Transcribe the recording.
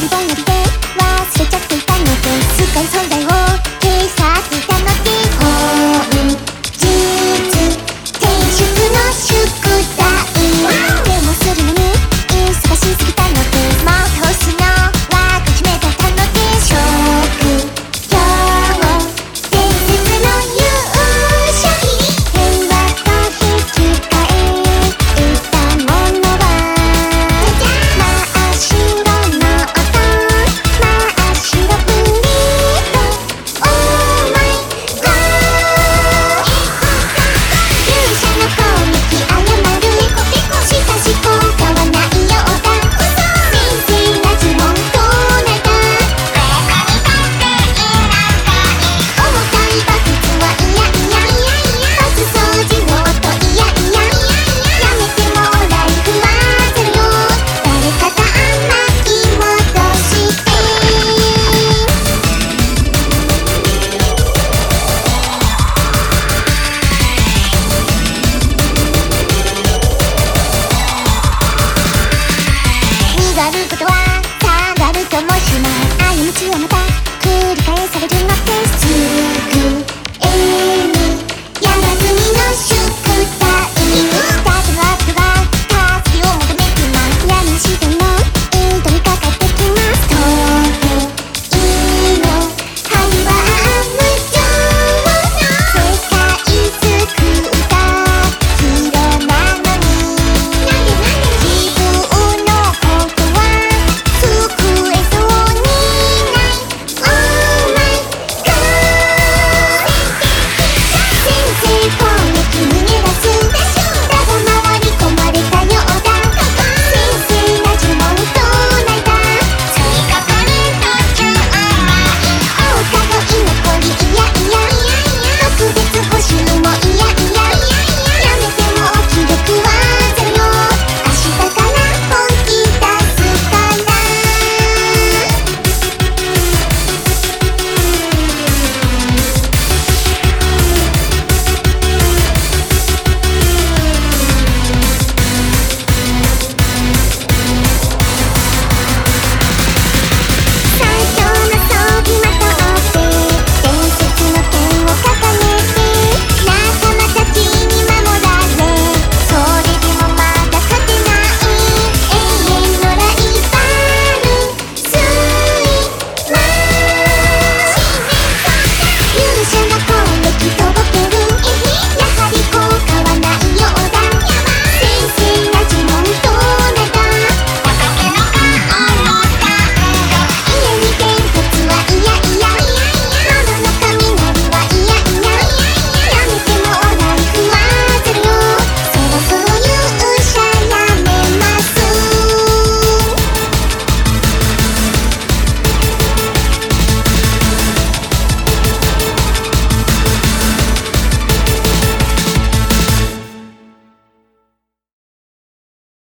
りたいので忘れちゃっていたのですっかりそれ